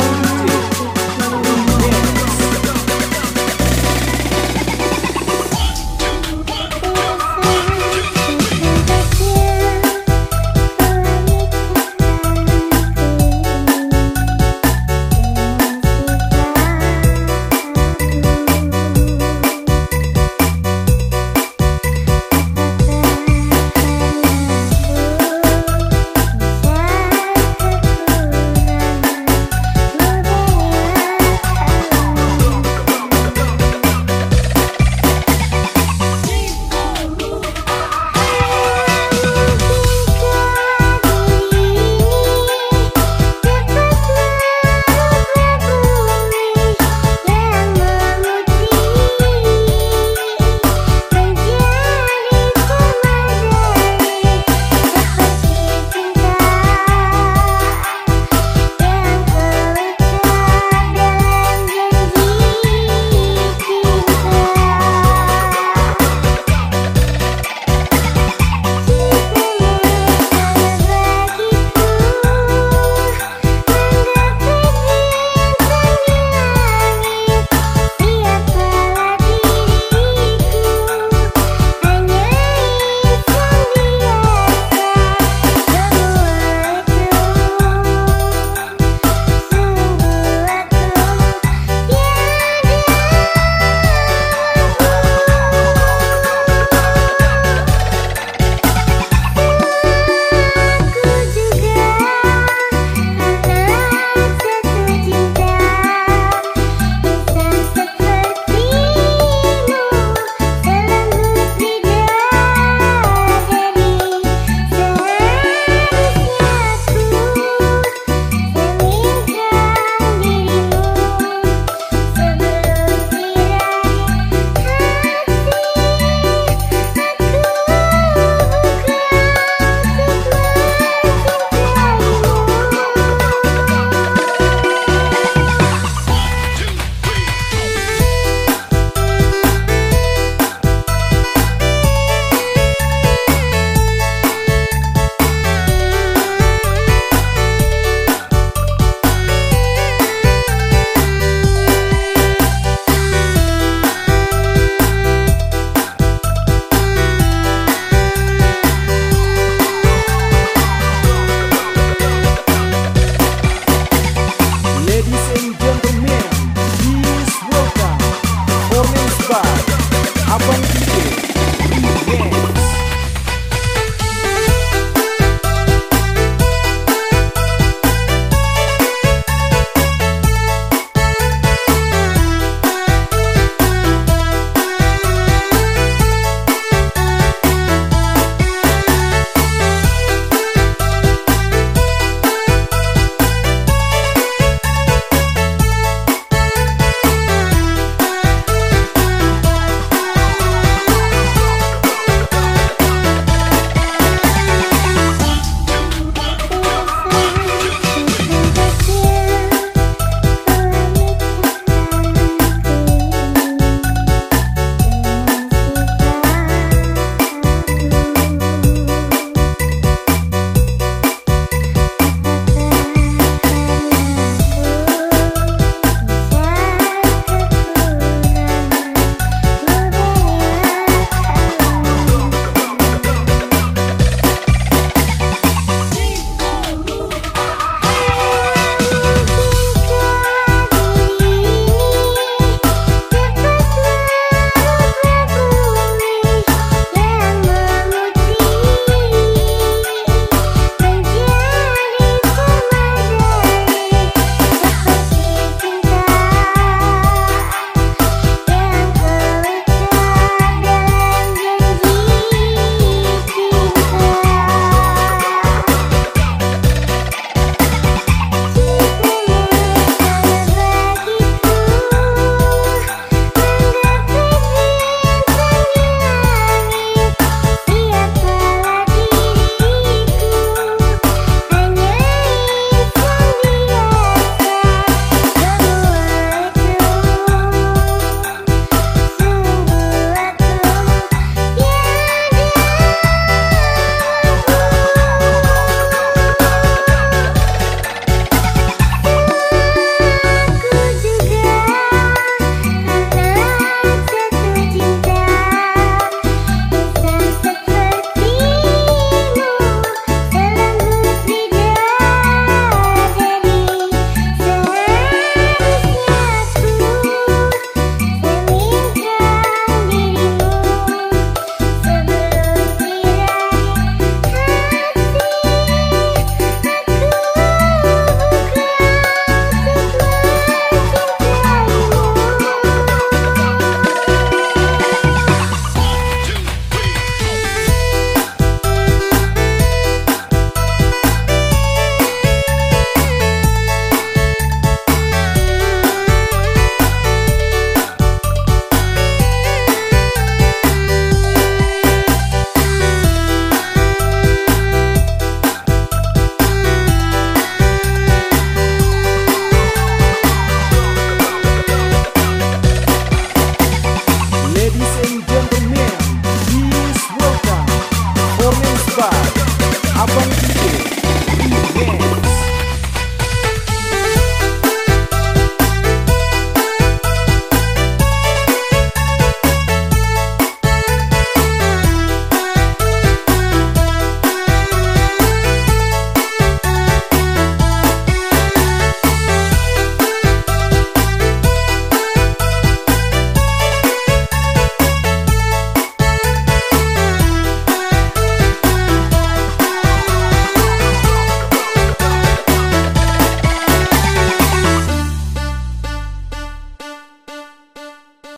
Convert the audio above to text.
want you.